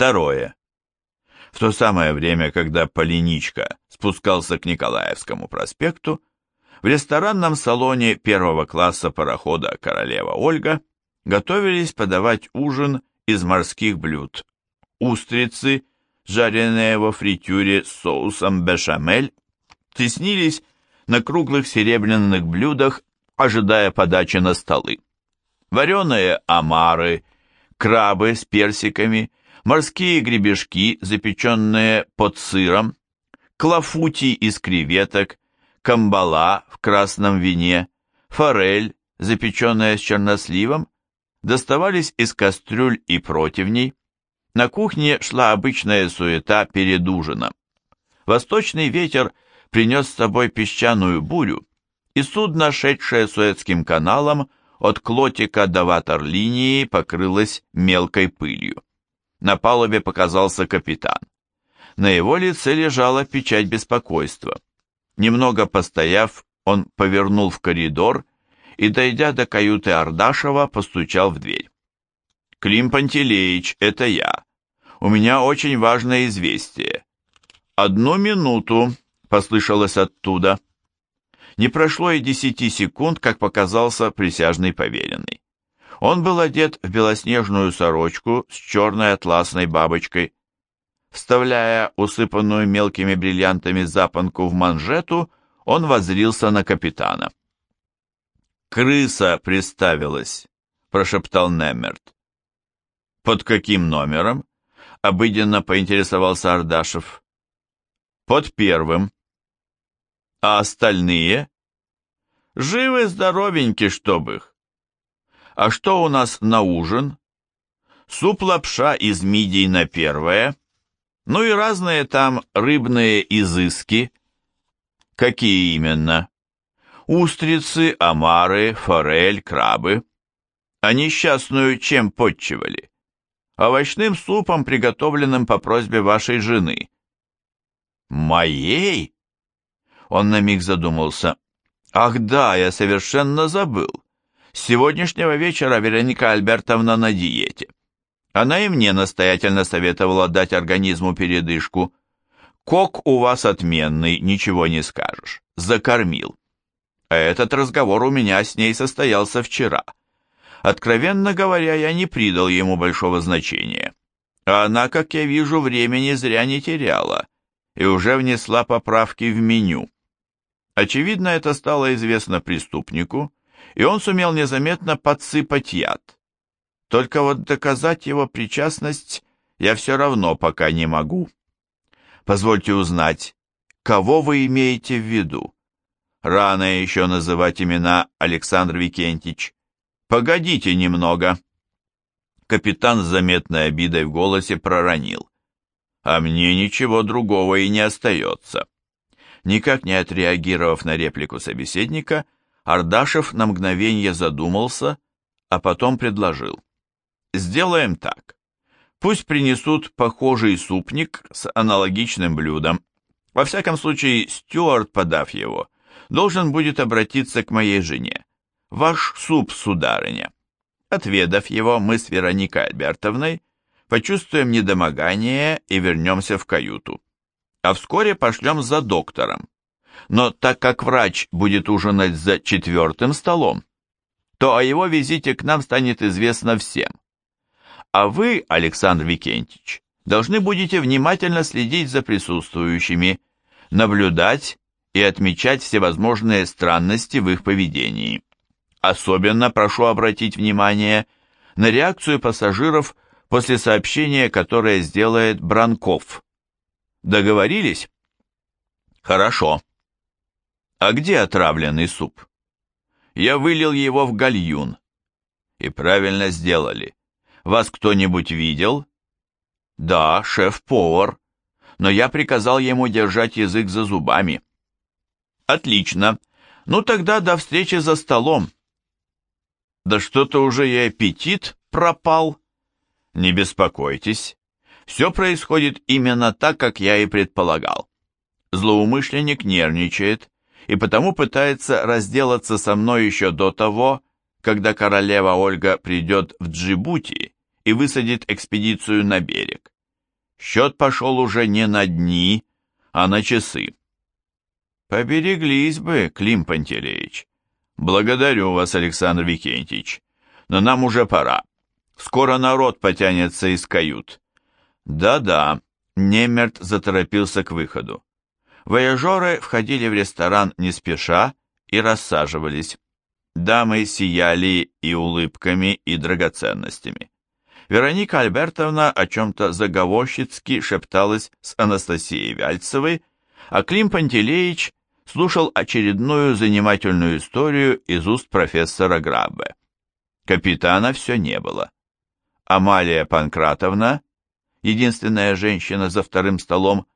Второе. В то самое время, когда Полиничка спускался к Николаевскому проспекту, в ресторанном салоне первого класса парохода «Королева Ольга» готовились подавать ужин из морских блюд. Устрицы, жареные во фритюре с соусом бешамель, теснились на круглых серебряных блюдах, ожидая подачи на столы. Вареные омары, крабы с персиками, морские гребешки, запеченные под сыром, клафути из креветок, камбала в красном вине, форель, запеченная с черносливом, доставались из кастрюль и противней. На кухне шла обычная суета перед ужином. Восточный ветер принес с собой песчаную бурю, и судно, шедшее Суэцким каналом, от Клотика до ватерлинии покрылось мелкой пылью. На палубе показался капитан. На его лице лежала печать беспокойства. Немного постояв, он повернул в коридор и, дойдя до каюты Ардашева, постучал в дверь. «Клим Пантелеич, это я. У меня очень важное известие». «Одну минуту», — послышалось оттуда. Не прошло и десяти секунд, как показался присяжный поверенный. Он был одет в белоснежную сорочку с черной атласной бабочкой. Вставляя усыпанную мелкими бриллиантами запонку в манжету, он воззрился на капитана. «Крыса приставилась», — прошептал Немерт. «Под каким номером?» — обыденно поинтересовался Ардашев. «Под первым». «А остальные?» «Живы-здоровеньки, чтоб их». «А что у нас на ужин?» «Суп-лапша из мидий на первое», ну и разные там рыбные изыски. Какие именно? Устрицы, омары, форель, крабы. А несчастную чем подчивали? Овощным супом, приготовленным по просьбе вашей жены. Моей? Он на миг задумался. Ах да, я совершенно забыл. С сегодняшнего вечера Вероника Альбертовна на диете. Она и мне настоятельно советовала дать организму передышку. Кок у вас отменный, ничего не скажешь. Закормил. А этот разговор у меня с ней состоялся вчера. Откровенно говоря, я не придал ему большого значения. А она, как я вижу, времени зря не теряла и уже внесла поправки в меню. Очевидно, это стало известно преступнику, и он сумел незаметно подсыпать яд. Только вот доказать его причастность я все равно пока не могу. Позвольте узнать, кого вы имеете в виду? Рано еще называть имена Александр Викентич. Погодите немного. Капитан с заметной обидой в голосе проронил. А мне ничего другого и не остается. Никак не отреагировав на реплику собеседника, Ардашев на мгновение задумался, а потом предложил. Сделаем так. Пусть принесут похожий супник с аналогичным блюдом. Во всяком случае, Стюарт, подав его, должен будет обратиться к моей жене. Ваш суп, сударыня. Отведав его, мы с Вероникой Альбертовной почувствуем недомогание и вернемся в каюту. А вскоре пошлем за доктором. Но так как врач будет ужинать за четвертым столом, то о его визите к нам станет известно всем. А вы, Александр Викентьевич, должны будете внимательно следить за присутствующими, наблюдать и отмечать всевозможные странности в их поведении. Особенно прошу обратить внимание на реакцию пассажиров после сообщения, которое сделает Бранков. Договорились? Хорошо. А где отравленный суп? Я вылил его в гальюн. И правильно сделали. Вас кто-нибудь видел? Да, шеф-повар. Но я приказал ему держать язык за зубами. Отлично. Ну тогда до встречи за столом. Да что-то уже и аппетит пропал. Не беспокойтесь. Все происходит именно так, как я и предполагал. Злоумышленник нервничает и потому пытается разделаться со мной еще до того, когда королева Ольга придет в Джибути и высадит экспедицию на берег. Счет пошел уже не на дни, а на часы. Побереглись бы, Клим Пантелеич. Благодарю вас, Александр Викентьевич. Но нам уже пора. Скоро народ потянется из кают. Да-да, Немерт заторопился к выходу. Вояжеры входили в ресторан не спеша и рассаживались. Дамы сияли и улыбками, и драгоценностями. Вероника Альбертовна о чем-то заговорщицки шепталась с Анастасией Вяльцевой, а Клим Пантелеич слушал очередную занимательную историю из уст профессора Граббе. Капитана все не было. Амалия Панкратовна, единственная женщина за вторым столом,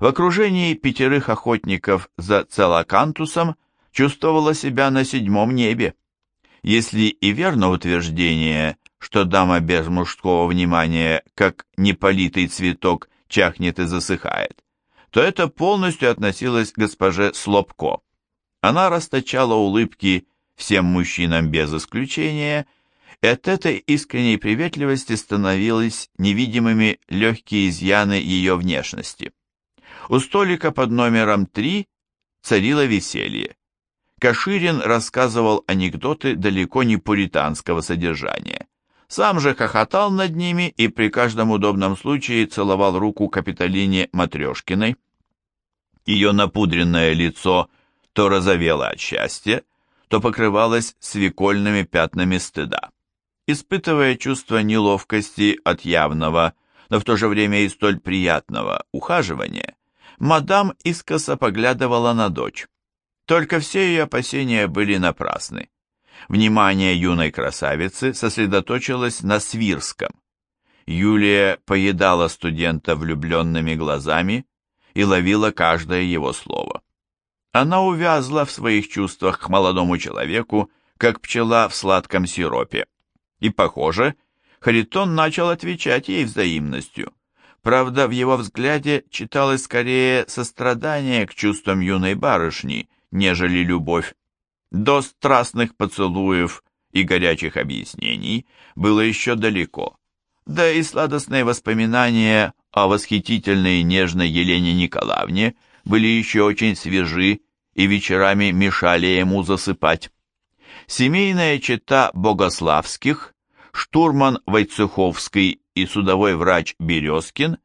в окружении пятерых охотников за целокантусом чувствовала себя на седьмом небе. Если и верно утверждение, что дама без мужского внимания, как неполитый цветок, чахнет и засыхает, то это полностью относилось к госпоже Слобко. Она расточала улыбки всем мужчинам без исключения, и от этой искренней приветливости становились невидимыми легкие изъяны ее внешности. У столика под номером три царило веселье. Каширин рассказывал анекдоты далеко не пуританского содержания. Сам же хохотал над ними и при каждом удобном случае целовал руку Капитолине Матрешкиной. Ее напудренное лицо то розовело от счастья, то покрывалось свекольными пятнами стыда. Испытывая чувство неловкости от явного, но в то же время и столь приятного ухаживания, мадам искоса поглядывала на дочь. Только все ее опасения были напрасны. Внимание юной красавицы сосредоточилось на Свирском. Юлия поедала студента влюбленными глазами и ловила каждое его слово. Она увязла в своих чувствах к молодому человеку, как пчела в сладком сиропе. И, похоже, Харитон начал отвечать ей взаимностью. Правда, в его взгляде читалось скорее сострадание к чувствам юной барышни, нежели любовь. До страстных поцелуев и горячих объяснений было еще далеко. Да и сладостные воспоминания о восхитительной и нежной Елене Николаевне были еще очень свежи и вечерами мешали ему засыпать. Семейная чета Богославских, штурман Войцеховский и судовой врач Березкин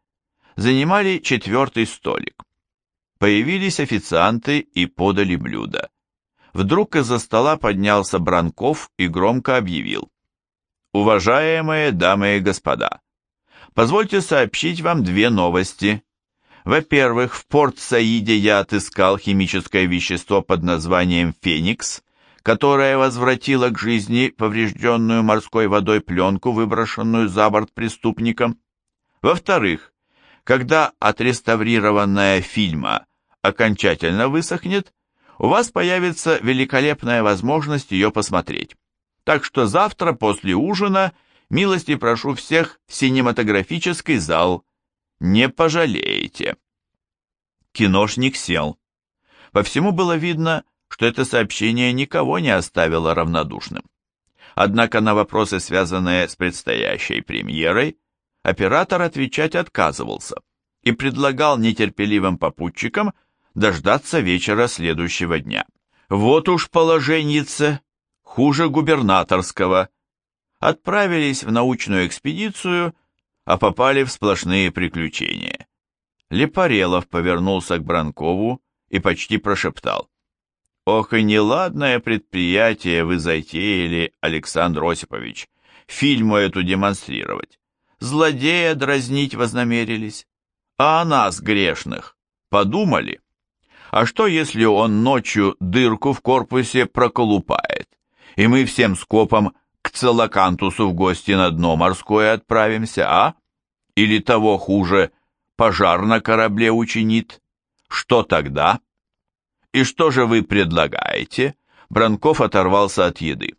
занимали четвертый столик. Появились официанты и подали блюда. Вдруг из-за стола поднялся Бранков и громко объявил. «Уважаемые дамы и господа, позвольте сообщить вам две новости. Во-первых, в Порт-Саиде я отыскал химическое вещество под названием «Феникс», которая возвратила к жизни поврежденную морской водой пленку, выброшенную за борт преступником. Во-вторых, когда отреставрированная фильма окончательно высохнет, у вас появится великолепная возможность ее посмотреть. Так что завтра после ужина милости прошу всех в синематографический зал. Не пожалеете. Киношник сел. По всему было видно, что это сообщение никого не оставило равнодушным. Однако на вопросы, связанные с предстоящей премьерой, оператор отвечать отказывался и предлагал нетерпеливым попутчикам дождаться вечера следующего дня. Вот уж положенница, хуже губернаторского. Отправились в научную экспедицию, а попали в сплошные приключения. Лепарелов повернулся к Бранкову и почти прошептал. Ох и неладное предприятие вы затеяли, Александр Осипович, фильму эту демонстрировать. Злодея дразнить вознамерились. А о нас, грешных, подумали? А что, если он ночью дырку в корпусе проколупает, и мы всем скопом к Целокантусу в гости на дно морское отправимся, а? Или того хуже, пожар на корабле учинит? Что тогда? «И что же вы предлагаете?» Бранков оторвался от еды.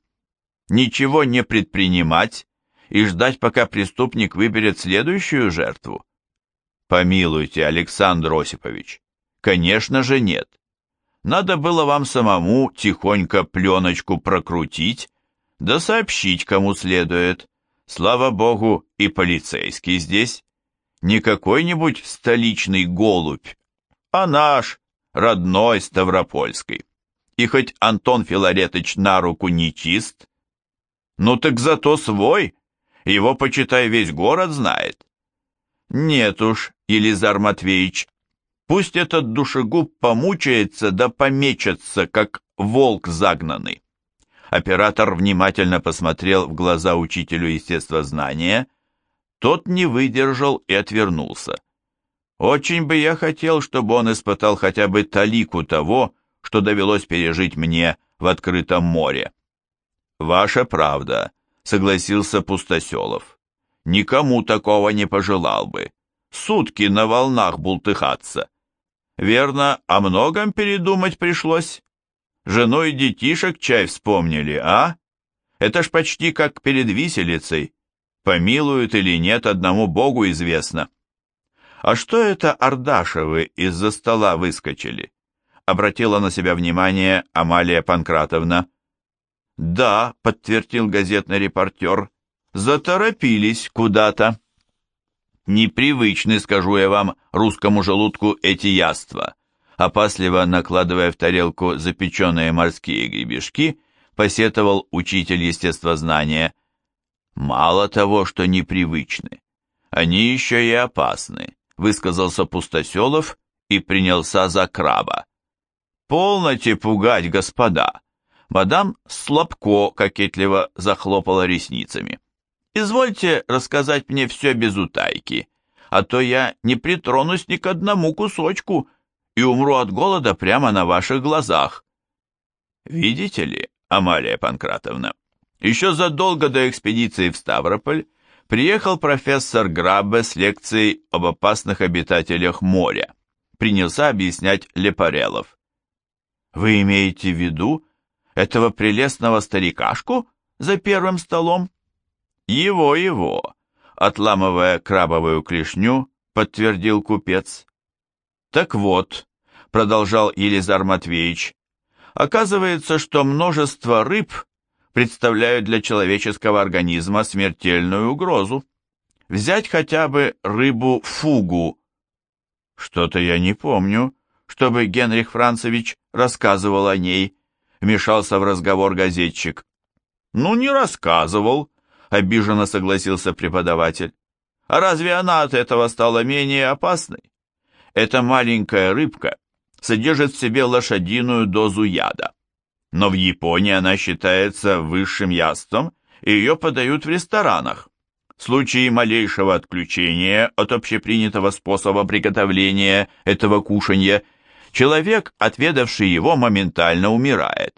«Ничего не предпринимать и ждать, пока преступник выберет следующую жертву?» «Помилуйте, Александр Осипович, конечно же нет. Надо было вам самому тихонько пленочку прокрутить, да сообщить, кому следует. Слава богу, и полицейский здесь. Не какой-нибудь столичный голубь, а наш, родной Ставропольский. И хоть Антон Филаретович на руку не чист, ну так зато свой, его, почитай, весь город знает. Нет уж, Елизар Матвеевич, пусть этот душегуб помучается да помечется, как волк загнанный. Оператор внимательно посмотрел в глаза учителю естествознания. Тот не выдержал и отвернулся. Очень бы я хотел, чтобы он испытал хотя бы талику того, что довелось пережить мне в открытом море. «Ваша правда», — согласился Пустоселов. «Никому такого не пожелал бы. Сутки на волнах бултыхаться. Верно, о многом передумать пришлось. Жену и детишек чай вспомнили, а? Это ж почти как перед виселицей. Помилуют или нет, одному Богу известно. А что это Ардашевы из-за стола выскочили? Обратила на себя внимание Амалия Панкратовна. Да, подтвердил газетный репортер, заторопились куда-то. Непривычны, скажу я вам, русскому желудку эти яства опасливо накладывая в тарелку запеченные морские гребешки, посетовал учитель естествознания. «Мало того, что непривычны, они еще и опасны», высказался Пустоселов и принялся за краба. «Полноте пугать, господа!» Мадам слабко кокетливо захлопала ресницами. «Извольте рассказать мне все без утайки, а то я не притронусь ни к одному кусочку, и умру от голода прямо на ваших глазах. Видите ли, Амалия Панкратовна, еще задолго до экспедиции в Ставрополь приехал профессор Граббе с лекцией об опасных обитателях моря. Принялся объяснять Лепарелов. Вы имеете в виду этого прелестного старикашку за первым столом? Его-его, отламывая крабовую клешню, подтвердил купец. Так вот, продолжал Елизар Матвеевич, оказывается, что множество рыб представляют для человеческого организма смертельную угрозу. Взять хотя бы рыбу фугу. Что-то я не помню, чтобы Генрих Францевич рассказывал о ней, вмешался в разговор газетчик. Ну, не рассказывал, обиженно согласился преподаватель. А разве она от этого стала менее опасной? Эта маленькая рыбка содержит в себе лошадиную дозу яда. Но в Японии она считается высшим яством, и ее подают в ресторанах. В случае малейшего отключения от общепринятого способа приготовления этого кушанья, человек, отведавший его, моментально умирает.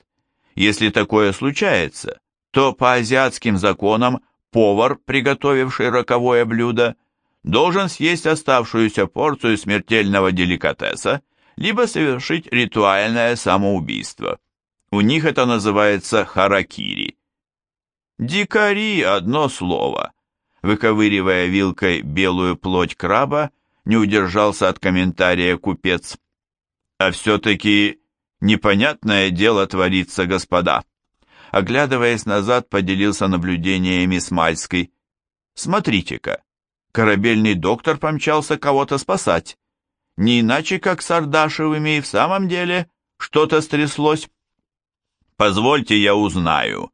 Если такое случается, то по азиатским законам повар, приготовивший роковое блюдо, должен съесть оставшуюся порцию смертельного деликатеса либо совершить ритуальное самоубийство. У них это называется харакири. Дикари – одно слово. Выковыривая вилкой белую плоть краба, не удержался от комментария купец. А все-таки непонятное дело творится, господа. Оглядываясь назад, поделился наблюдениями с Мальской. Смотрите-ка, корабельный доктор помчался кого-то спасать. Не иначе, как с Ардашевыми и в самом деле что-то стряслось. «Позвольте, я узнаю».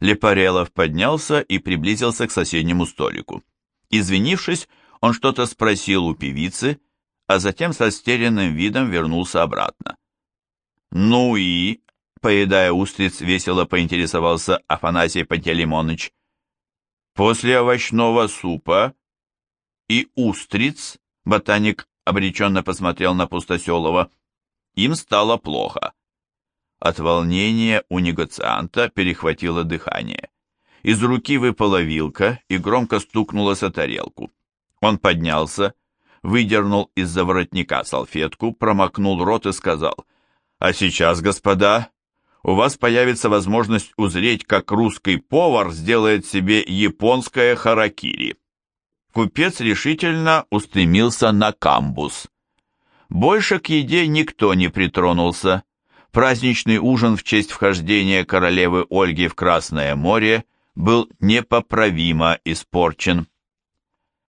Лепарелов поднялся и приблизился к соседнему столику. Извинившись, он что-то спросил у певицы, а затем со стерянным видом вернулся обратно. «Ну и...» — поедая устриц, весело поинтересовался Афанасий Пантелеймоныч. «После овощного супа и устриц ботаник обреченно посмотрел на Пустоселова. Им стало плохо. От волнения у негацианта перехватило дыхание. Из руки выпала вилка и громко стукнулась о тарелку. Он поднялся, выдернул из-за воротника салфетку, промокнул рот и сказал, «А сейчас, господа, у вас появится возможность узреть, как русский повар сделает себе японское харакири». Купец решительно устремился на камбус. Больше к еде никто не притронулся. Праздничный ужин в честь вхождения королевы Ольги в Красное море был непоправимо испорчен.